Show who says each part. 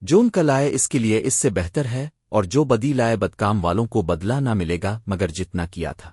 Speaker 1: جون کا لائے اس کے لیے اس سے بہتر ہے اور جو بدی لائے بدکام والوں کو بدلہ نہ ملے گا مگر جتنا کیا تھا۔